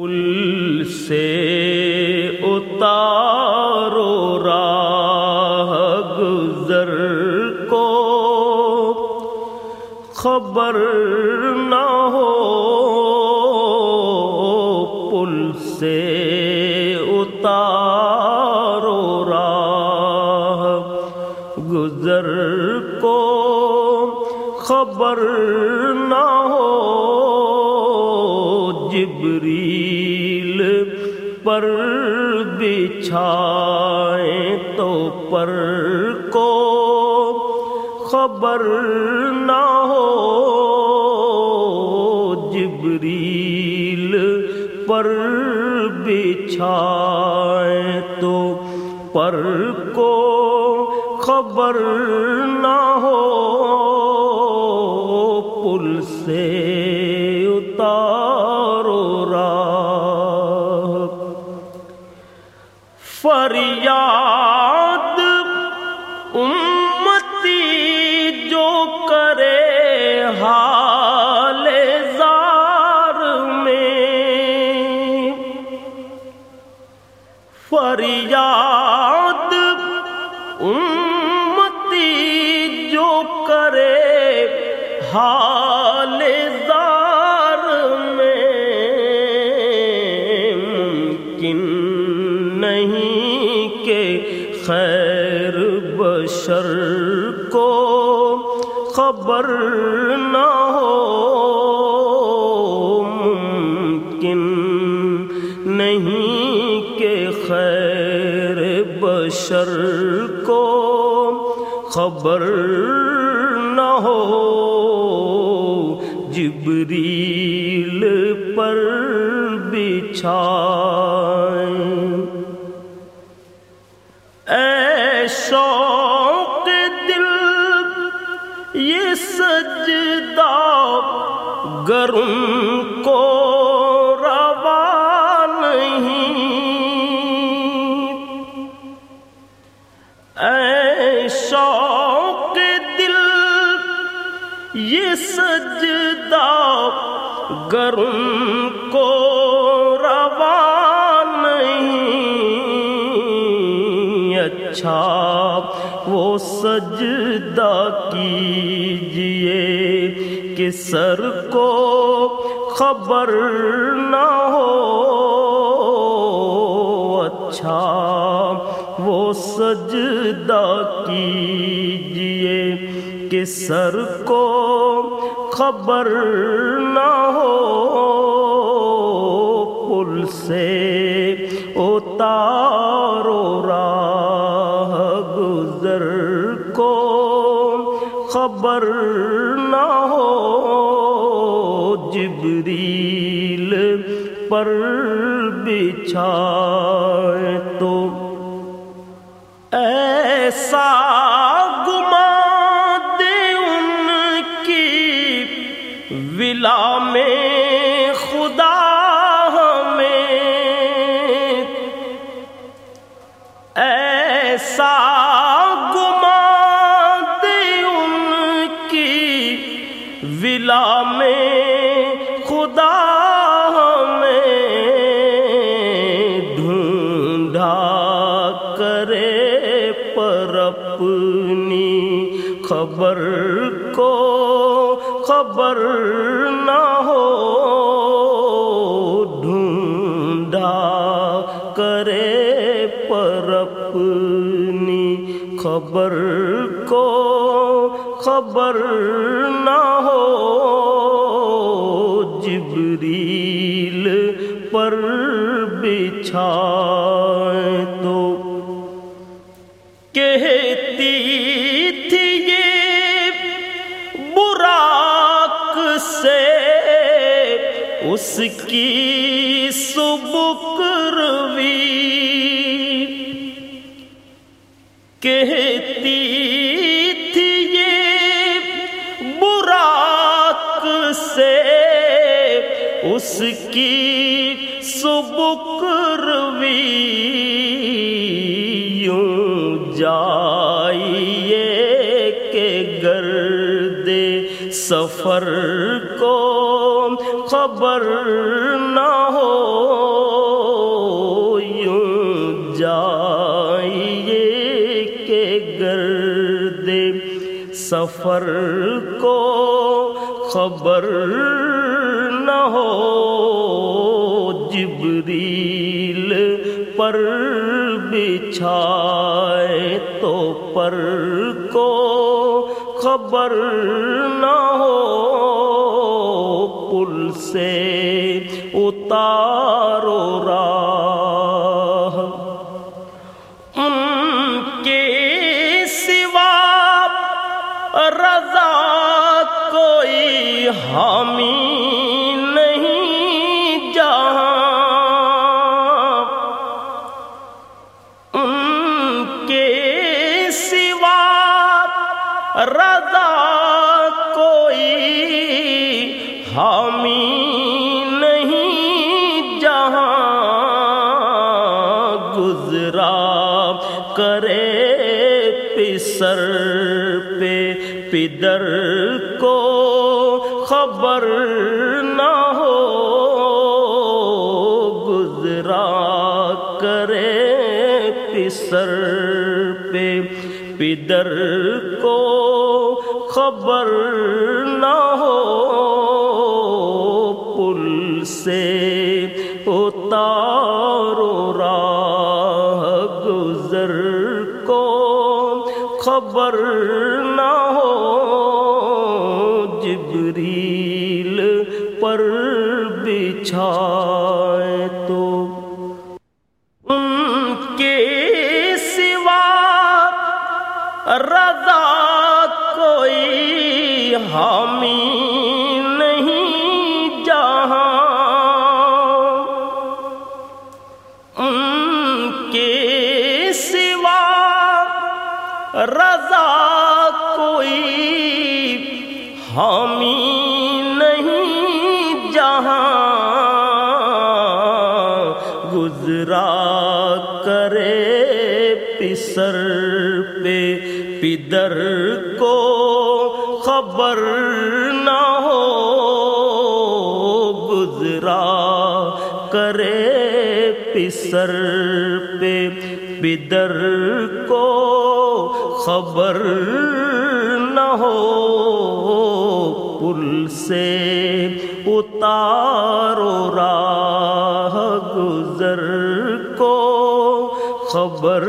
پل سے اتارو راہ گزر کو۔ خبر نہ ہو پل سے اتارو راہ گزر کو۔ خبر جبریل پر بچھائے تو پر کو خبر نہ ہو۔ جبریل پر بچھائے تو پر کو خبر نہ ہو۔ پل سے فریاد امتی جو کرے حال زار میں۔ فریاد امتی جو کرے حال زار میں۔ ممکن خیر بشر کو خبر نہ ہو، ممکن نہیں کہ خیر بشر کو خبر نہ ہو۔ جبریل پر بچھائیں۔ گرم کو روا نہیں۔ اے شوق دل، یہ سجدہ گرم کو روا نہیں۔ اچھا وہ سجدہ کیجیے۔ سر کو خبر نہ ہو۔ اچھا وہ سجدہ کیجیے کہ سر کو خبر نہ ہو۔ پل سے اتارو راہ گزر کو خبر نہ جبریل پر بچھائے تو ایسا خدا ہمیں ڈھونڈا کرے پر اپنی خبر کو خبر نہ ہو، ڈھونڈا کرے پر اپنی خبر کو خبر جبریل پر بچھائے تو کہتی تھی یہ براق سے اس کی سبک روی کہتی اس کی سبک روی یوں جائیے کہ گرد سفر کو خبر نہ ہو، یوں جائیے کہ گرد سفر کو خبر ہو جبریل، پر بچھائے تو پر کو خبر نہ ہو۔ پل سے اتارو راہ۔ ان کے سوا رضا کوئی حامی حامی نہیں جہاں گزرا کرے پسر پہ پدر کو خبر نہ ہو گزرا کرے پسر پہ پدر کو خبر نہ خبر نہ ہو جبریل پر بچھا پدر کو خبر نہ ہو، گزرا کرے پسر پہ پدر کو خبر نہ ہو، پل سے اتارو راہ گزر کو خبر